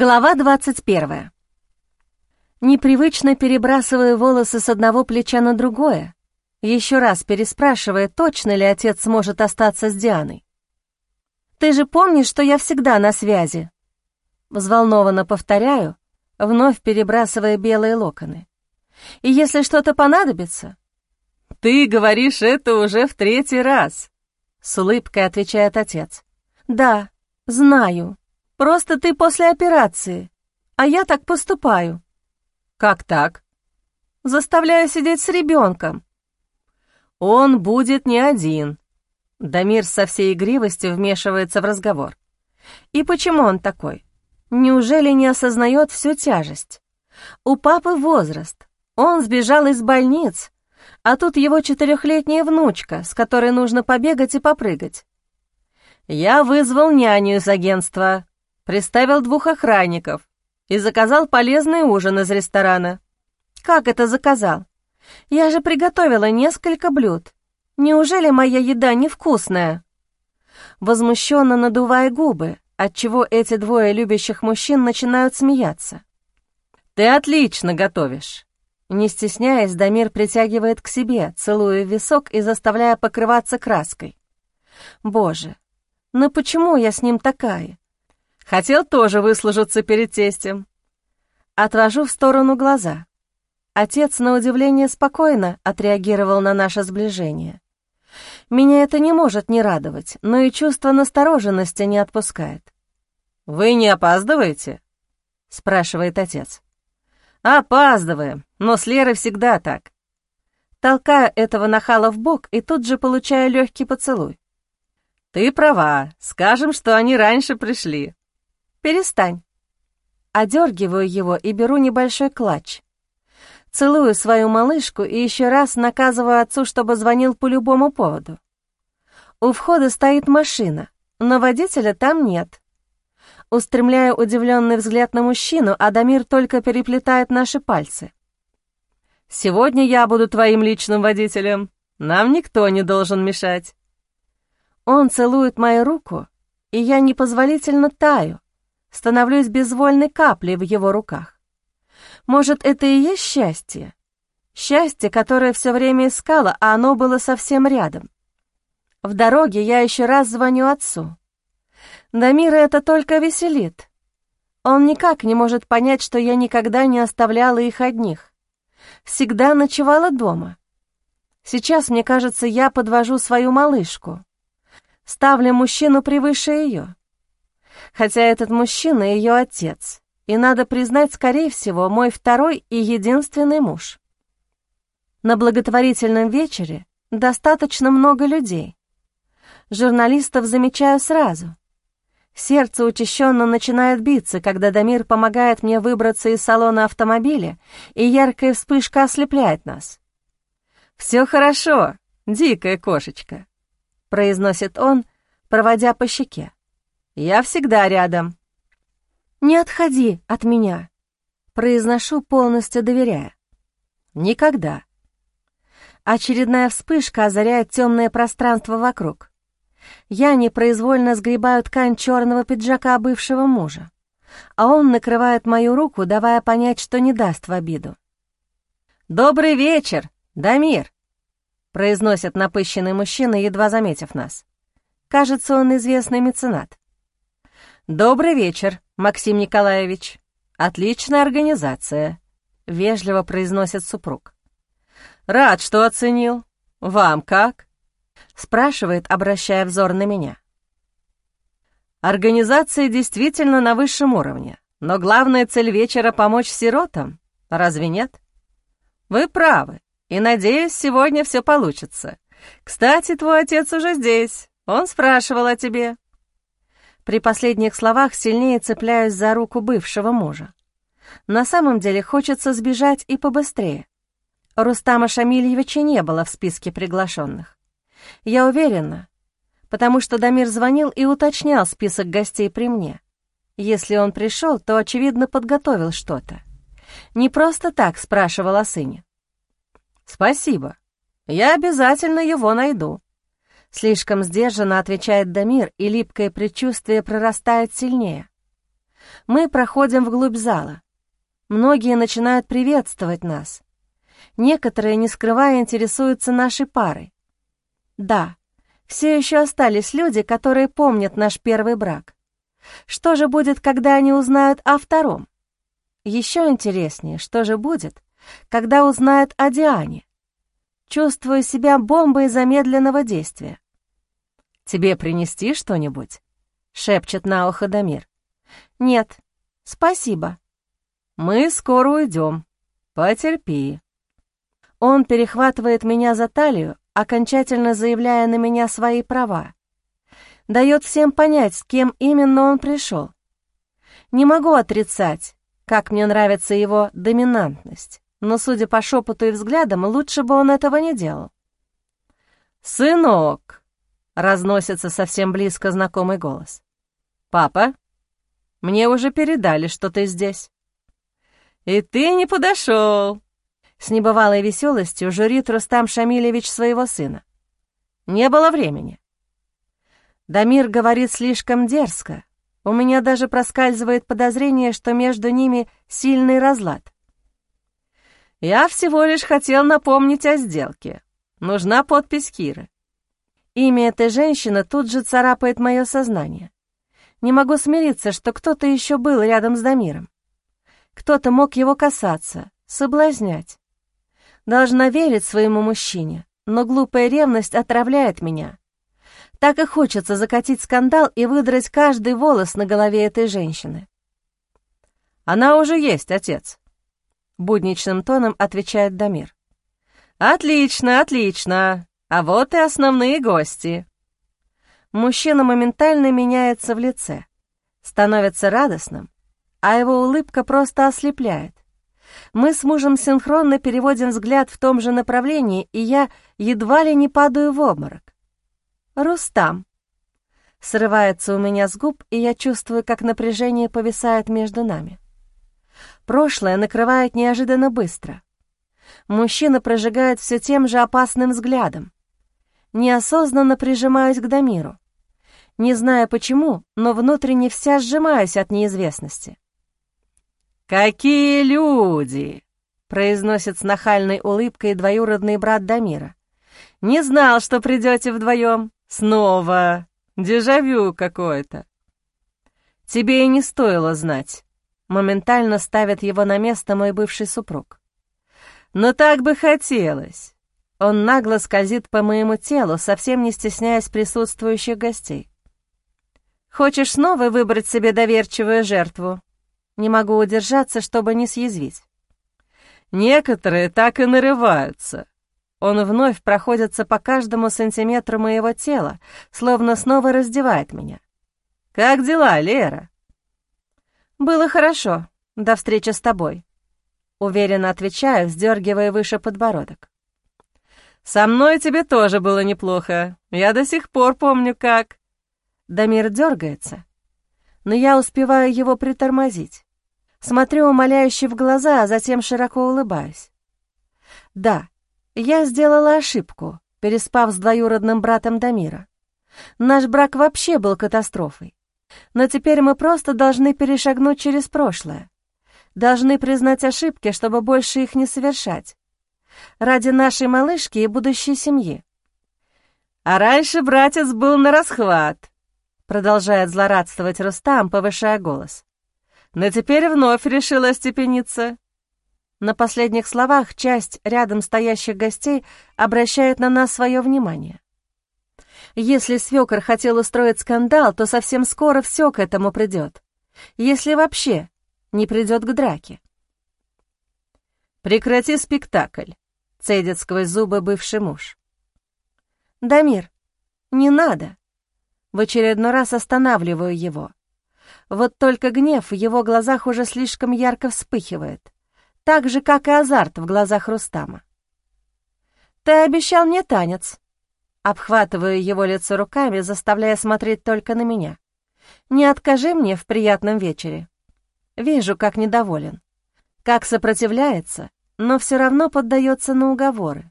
Глава 21. Непривычно перебрасывая волосы с одного плеча на другое, еще раз переспрашивая, точно ли отец сможет остаться с Дианой. «Ты же помнишь, что я всегда на связи?» Взволнованно повторяю, вновь перебрасывая белые локоны. «И если что-то понадобится...» «Ты говоришь это уже в третий раз», — с улыбкой отвечает отец. «Да, знаю», Просто ты после операции, а я так поступаю». «Как так?» «Заставляю сидеть с ребенком». «Он будет не один». Дамир со всей игривостью вмешивается в разговор. «И почему он такой? Неужели не осознает всю тяжесть? У папы возраст, он сбежал из больниц, а тут его четырехлетняя внучка, с которой нужно побегать и попрыгать. Я вызвал няню из агентства, приставил двух охранников и заказал полезный ужин из ресторана. Как это заказал? Я же приготовила несколько блюд. Неужели моя еда невкусная? Возмущенно надувая губы, отчего эти двое любящих мужчин начинают смеяться. «Ты отлично готовишь!» Не стесняясь, Дамир притягивает к себе, целуя висок и заставляя покрываться краской. «Боже, ну почему я с ним такая? Хотел тоже выслужиться перед тестем. Отвожу в сторону глаза. Отец, на удивление, спокойно отреагировал на наше сближение. Меня это не может не радовать, но и чувство настороженности не отпускает. «Вы не опаздываете?» — спрашивает отец. «Опаздываем, но с Лерой всегда так». Толкаю этого нахала в бок и тут же получаю легкий поцелуй. «Ты права, скажем, что они раньше пришли», «Перестань». Одергиваю его и беру небольшой клатч. Целую свою малышку и еще раз наказываю отцу, чтобы звонил по любому поводу. У входа стоит машина, но водителя там нет. Устремляю удивленный взгляд на мужчину, а Дамир только переплетает наши пальцы. «Сегодня я буду твоим личным водителем. Нам никто не должен мешать». Он целует мою руку, и я непозволительно таю, становлюсь безвольной каплей в его руках. Может, это и есть счастье? Счастье, которое все время искала, а оно было совсем рядом. В дороге я еще раз звоню отцу. Дамира это только веселит. Он никак не может понять, что я никогда не оставляла их одних. Всегда ночевала дома. Сейчас, мне кажется, я подвожу свою малышку. Ставлю мужчину превыше ее. Хотя этот мужчина — ее отец, и, надо признать, скорее всего, мой второй и единственный муж. На благотворительном вечере достаточно много людей. Журналистов замечаю сразу. Сердце учащенно начинает биться, когда Дамир помогает мне выбраться из салона автомобиля, и яркая вспышка ослепляет нас. «Все хорошо, дикая кошечка», — произносит он, проводя по щеке. Я всегда рядом». «Не отходи от меня», — произношу, полностью доверяя. «Никогда». Очередная вспышка озаряет темное пространство вокруг. Я непроизвольно сгребаю ткань черного пиджака бывшего мужа, а он накрывает мою руку, давая понять, что не даст в обиду. «Добрый вечер, Дамир!» — произносит напыщенный мужчина, едва заметив нас. Кажется, он известный меценат. «Добрый вечер, Максим Николаевич. Отличная организация», — вежливо произносит супруг. «Рад, что оценил. Вам как?» — спрашивает, обращая взор на меня. Организация действительно на высшем уровне, но главная цель вечера — помочь сиротам. Разве нет? Вы правы, и, надеюсь, сегодня все получится. Кстати, твой отец уже здесь. Он спрашивал о тебе. При последних словах сильнее цепляюсь за руку бывшего мужа. На самом деле хочется сбежать и побыстрее. Рустама Шамильевича не было в списке приглашенных. Я уверена, потому что Дамир звонил и уточнял список гостей при мне. Если он пришел, то, очевидно, подготовил что-то. Не просто так спрашивал о сыне. «Спасибо. Я обязательно его найду», Слишком сдержанно отвечает Дамир, и липкое предчувствие прорастает сильнее. Мы проходим вглубь зала. Многие начинают приветствовать нас. Некоторые, не скрывая, интересуются нашей парой. Да, все еще остались люди, которые помнят наш первый брак. Что же будет, когда они узнают о втором? Еще интереснее, что же будет, когда узнают о Диане? Чувствую себя бомбой замедленного действия. «Тебе принести что-нибудь?» — шепчет на ухо Дамир. «Нет, спасибо». «Мы скоро уйдем. Потерпи». Он перехватывает меня за талию, окончательно заявляя на меня свои права. Дает всем понять, с кем именно он пришел. Не могу отрицать, как мне нравится его доминантность, но, судя по шепоту и взглядам, лучше бы он этого не делал. «Сынок!» Разносится совсем близко знакомый голос. «Папа, мне уже передали, что ты здесь». «И ты не подошел!» С небывалой веселостью журит Рустам Шамилевич своего сына. «Не было времени». Дамир говорит слишком дерзко. У меня даже проскальзывает подозрение, что между ними сильный разлад. «Я всего лишь хотел напомнить о сделке. Нужна подпись Киры. Имя этой женщины тут же царапает мое сознание. Не могу смириться, что кто-то еще был рядом с Дамиром. Кто-то мог его касаться, соблазнять. Должна верить своему мужчине, но глупая ревность отравляет меня. Так и хочется закатить скандал и выдрать каждый волос на голове этой женщины. «Она уже есть, отец», — будничным тоном отвечает Дамир. «Отлично, отлично. А вот и основные гости. Мужчина моментально меняется в лице, становится радостным, а его улыбка просто ослепляет. Мы с мужем синхронно переводим взгляд в том же направлении, и я едва ли не падаю в обморок. «Рустам!» Срывается у меня с губ, и я чувствую, как напряжение повисает между нами. Прошлое накрывает неожиданно быстро. Мужчина прожигает все тем же опасным взглядом, неосознанно прижимаюсь к Дамиру. Не знаю почему, но внутренне вся сжимаюсь от неизвестности. «Какие люди!» — произносит с нахальной улыбкой двоюродный брат Дамира. «Не знал, что придете вдвоем. Снова. Дежавю какое-то». «Тебе и не стоило знать», — моментально ставит его на место мой бывший супруг. «Но так бы хотелось. Он нагло скользит по моему телу, совсем не стесняясь присутствующих гостей. «Хочешь снова выбрать себе доверчивую жертву?» Не могу удержаться, чтобы не съязвить. «Некоторые так и нарываются», он вновь проходится по каждому сантиметру моего тела, словно снова раздевает меня. «Как дела, Лера?» «Было хорошо. До встречи с тобой», — уверенно отвечаю, сдергивая выше подбородок. «Со мной тебе тоже было неплохо. Я до сих пор помню, как...» Дамир дергается, но я успеваю его притормозить. Смотрю умоляюще в глаза, а затем широко улыбаюсь. «Да, я сделала ошибку, переспав с двоюродным братом Дамира. Наш брак вообще был катастрофой. Но теперь мы просто должны перешагнуть через прошлое. Должны признать ошибки, чтобы больше их не совершать ради нашей малышки и будущей семьи. А раньше братец был на расхват, продолжает злорадствовать Рустам, повышая голос. Но теперь вновь решила остепениться. На последних словах часть рядом стоящих гостей обращает на нас свое внимание. Если свекор хотел устроить скандал, то совсем скоро все к этому придет. Если вообще не придет к драке. «Прекрати спектакль», — цедит сквозь зубы бывший муж. «Дамир, не надо!» В очередной раз останавливаю его. Вот только гнев в его глазах уже слишком ярко вспыхивает, так же, как и азарт в глазах Рустама. «Ты обещал мне танец», обхватываю его лицо руками, заставляя смотреть только на меня. «Не откажи мне в приятном вечере». Вижу, как недоволен, как сопротивляется, но все равно поддается на уговоры.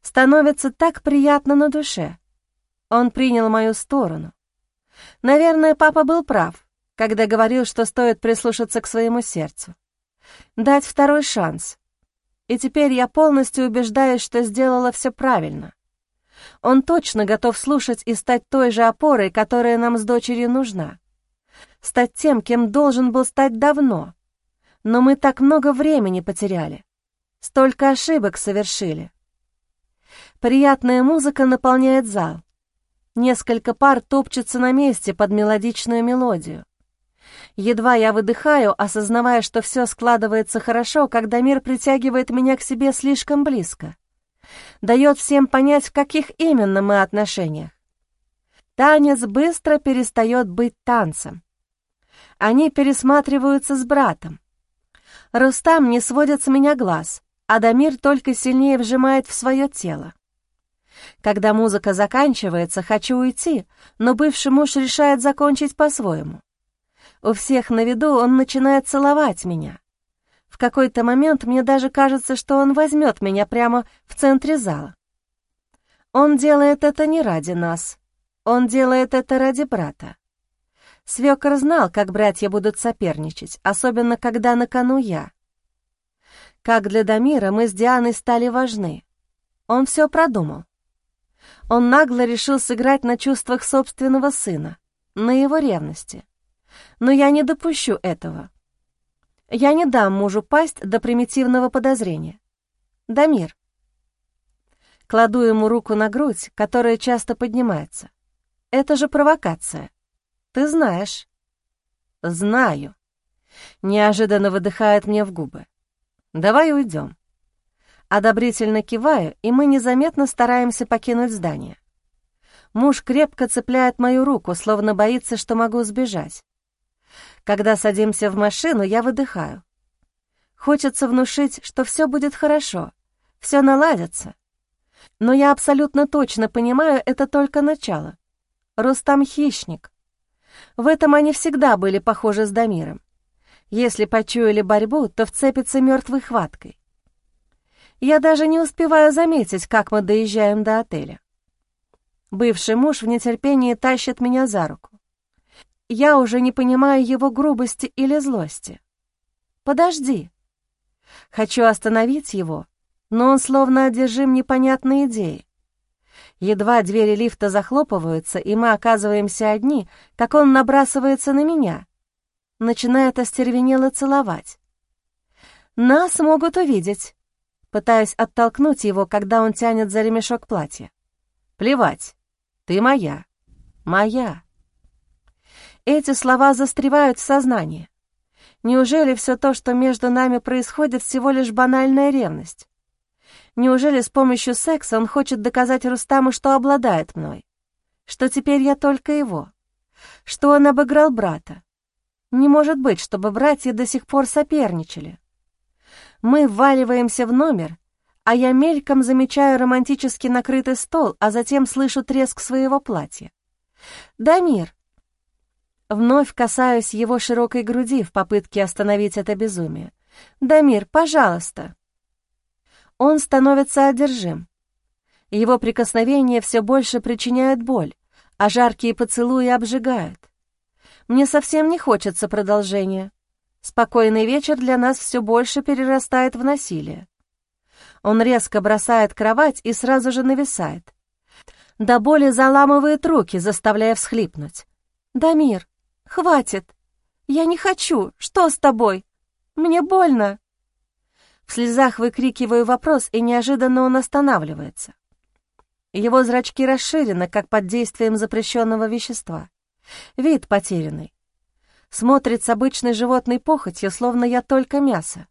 Становится так приятно на душе. Он принял мою сторону. Наверное, папа был прав, когда говорил, что стоит прислушаться к своему сердцу. Дать второй шанс. И теперь я полностью убеждаюсь, что сделала все правильно. Он точно готов слушать и стать той же опорой, которая нам с дочерью нужна. Стать тем, кем должен был стать давно. Но мы так много времени потеряли. Столько ошибок совершили. Приятная музыка наполняет зал. Несколько пар топчутся на месте под мелодичную мелодию. Едва я выдыхаю, осознавая, что все складывается хорошо, когда мир притягивает меня к себе слишком близко. Дает всем понять, в каких именно мы отношениях. Танец быстро перестает быть танцем. Они пересматриваются с братом. Рустам не сводит с меня глаз, а Дамир только сильнее вжимает в свое тело. Когда музыка заканчивается, хочу уйти, но бывший муж решает закончить по-своему. У всех на виду он начинает целовать меня. В какой-то момент мне даже кажется, что он возьмет меня прямо в центре зала. Он делает это не ради нас. Он делает это ради брата. Свекор знал, как братья будут соперничать, особенно когда на кону я. Как для Дамира мы с Дианой стали важны. Он все продумал. Он нагло решил сыграть на чувствах собственного сына, на его ревности. Но я не допущу этого. Я не дам мужу пасть до примитивного подозрения. Дамир. Кладу ему руку на грудь, которая часто поднимается. Это же провокация. Ты знаешь. Знаю. Неожиданно выдыхает мне в губы. Давай уйдем. Одобрительно киваю, и мы незаметно стараемся покинуть здание. Муж крепко цепляет мою руку, словно боится, что могу сбежать. Когда садимся в машину, я выдыхаю. Хочется внушить, что все будет хорошо, все наладится. Но я абсолютно точно понимаю, это только начало. Рустам — хищник. В этом они всегда были похожи с Дамиром. Если почуяли борьбу, то вцепятся мертвой хваткой. Я даже не успеваю заметить, как мы доезжаем до отеля. Бывший муж в нетерпении тащит меня за руку. Я уже не понимаю его грубости или злости. «Подожди». Хочу остановить его, но он словно одержим непонятной идеей. Едва двери лифта захлопываются, и мы оказываемся одни, как он набрасывается на меня, начинает остервенело целовать. «Нас могут увидеть», пытаясь оттолкнуть его, когда он тянет за ремешок платья. «Плевать, ты моя, моя». Эти слова застревают в сознании. Неужели все то, что между нами происходит, всего лишь банальная ревность? Неужели с помощью секса он хочет доказать Рустаму, что обладает мной? Что теперь я только его? Что он обыграл брата? Не может быть, чтобы братья до сих пор соперничали. Мы вваливаемся в номер, а я мельком замечаю романтически накрытый стол, а затем слышу треск своего платья. «Дамир, Вновь касаюсь его широкой груди в попытке остановить это безумие. «Дамир, пожалуйста!» Он становится одержим. Его прикосновения все больше причиняют боль, а жаркие поцелуи обжигают. Мне совсем не хочется продолжения. Спокойный вечер для нас все больше перерастает в насилие. Он резко бросает кровать и сразу же нависает. До боли заламывает руки, заставляя всхлипнуть. «Дамир, «Хватит! Я не хочу! Что с тобой? Мне больно!» В слезах выкрикиваю вопрос, и неожиданно он останавливается. Его зрачки расширены, как под действием запрещенного вещества. Вид потерянный. Смотрит с обычной животной похотью, словно я только мясо.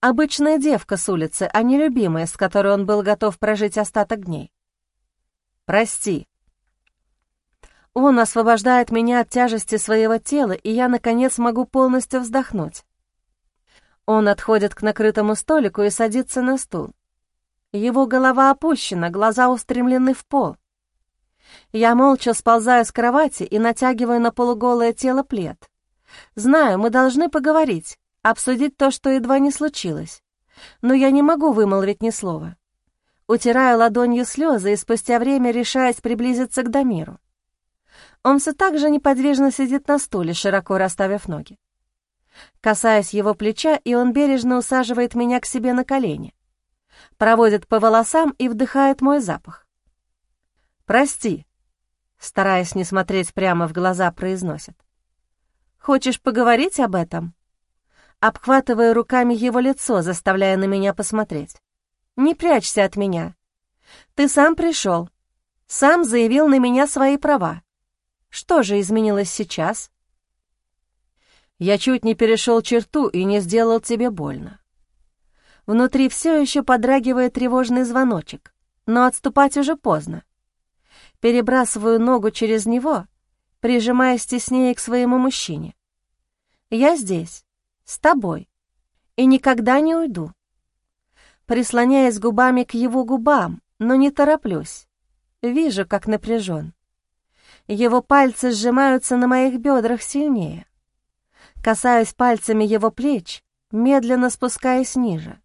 Обычная девка с улицы, а не любимая, с которой он был готов прожить остаток дней. «Прости», он освобождает меня от тяжести своего тела, и я, наконец, могу полностью вздохнуть. Он отходит к накрытому столику и садится на стул. Его голова опущена, глаза устремлены в пол. Я молча сползаю с кровати и натягиваю на полуголое тело плед. Знаю, мы должны поговорить, обсудить то, что едва не случилось. Но я не могу вымолвить ни слова. Утираю ладонью слезы и спустя время решаюсь приблизиться к Дамиру. Он все так же неподвижно сидит на стуле, широко расставив ноги. Касаясь его плеча, и он бережно усаживает меня к себе на колени. Проводит по волосам и вдыхает мой запах. «Прости», — стараясь не смотреть прямо в глаза, произносит. «Хочешь поговорить об этом?» Обхватывая руками его лицо, заставляя на меня посмотреть. «Не прячься от меня. Ты сам пришел, сам заявил на меня свои права. Что же изменилось сейчас?» «Я чуть не перешел черту и не сделал тебе больно». Внутри все еще подрагивает тревожный звоночек, но отступать уже поздно. Перебрасываю ногу через него, прижимаясь теснее к своему мужчине. «Я здесь, с тобой, и никогда не уйду». Прислоняясь губами к его губам, но не тороплюсь. Вижу, как напряжен. Его пальцы сжимаются на моих бедрах сильнее. Касаюсь пальцами его плеч, медленно спускаясь ниже.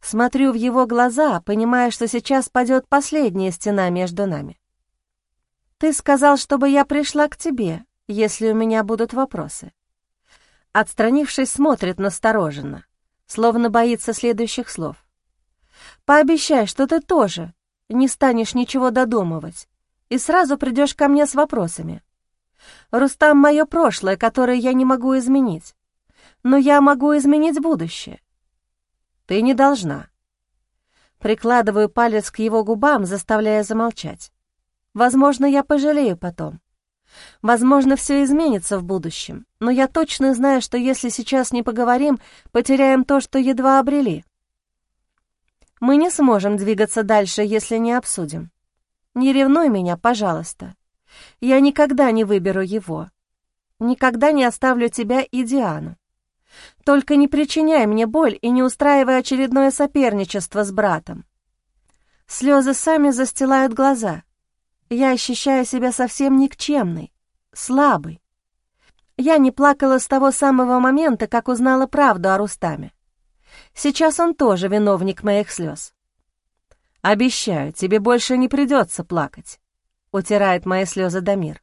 Смотрю в его глаза, понимая, что сейчас падет последняя стена между нами. «Ты сказал, чтобы я пришла к тебе, если у меня будут вопросы». Отстранившись, смотрит настороженно, словно боится следующих слов. «Пообещай, что ты тоже не станешь ничего додумывать и сразу придешь ко мне с вопросами. Рустам — мое прошлое, которое я не могу изменить, но я могу изменить будущее. Ты не должна». Прикладываю палец к его губам, заставляя замолчать. Возможно, я пожалею потом. Возможно, все изменится в будущем, но я точно знаю, что если сейчас не поговорим, потеряем то, что едва обрели. Мы не сможем двигаться дальше, если не обсудим. Не ревнуй меня, пожалуйста. Я никогда не выберу его. Никогда не оставлю тебя и Диану. Только не причиняй мне боль и не устраивай очередное соперничество с братом. Слезы сами застилают глаза — я ощущаю себя совсем никчемной, слабой. Я не плакала с того самого момента, как узнала правду о Рустаме. Сейчас он тоже виновник моих слез. «Обещаю, тебе больше не придется плакать», — утирает мои слезы Дамир.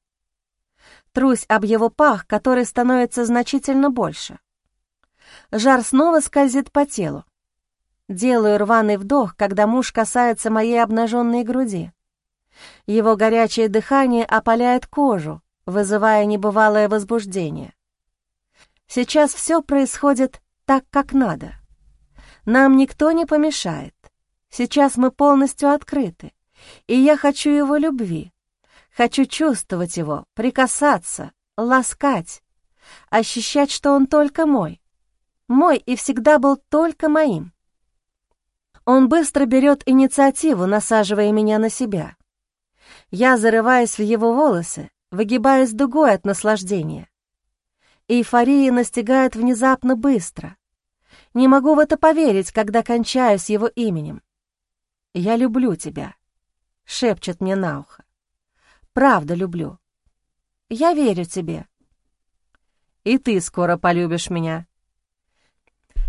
Трусь об его пах, который становится значительно больше. Жар снова скользит по телу. Делаю рваный вдох, когда муж касается моей обнаженной груди. Его горячее дыхание опаляет кожу, вызывая небывалое возбуждение. Сейчас все происходит так, как надо. Нам никто не помешает. Сейчас мы полностью открыты, и я хочу его любви. Хочу чувствовать его, прикасаться, ласкать, ощущать, что он только мой. Мой и всегда был только моим. Он быстро берет инициативу, насаживая меня на себя. Я зарываюсь в его волосы, выгибаясь дугой от наслаждения. Эйфория настигает внезапно быстро. Не могу в это поверить, когда кончаюсь его именем. «Я люблю тебя», — шепчет мне на ухо. «Правда люблю. Я верю тебе». «И ты скоро полюбишь меня».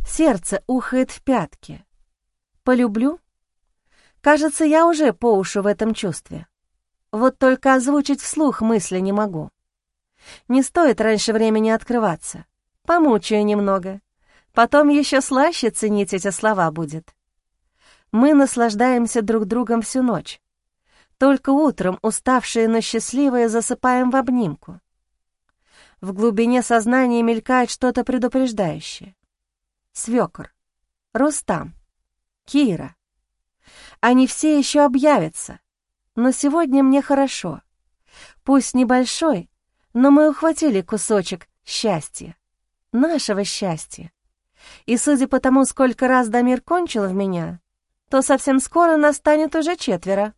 Сердце ухает в пятки. «Полюблю?» Кажется, я уже по уши в этом чувстве. Вот только озвучить вслух мысли не могу. Не стоит раньше времени открываться. Помучаю немного. Потом еще слаще ценить эти слова будет. Мы наслаждаемся друг другом всю ночь. Только утром, уставшие, но счастливые, засыпаем в обнимку. В глубине сознания мелькает что-то предупреждающее. Свекор, Рустам, Кира. Они все еще объявятся, но сегодня мне хорошо. Пусть небольшой, но мы ухватили кусочек счастья. Нашего счастья. И судя по тому, сколько раз Дамир кончил в меня, то совсем скоро настанет уже четверо.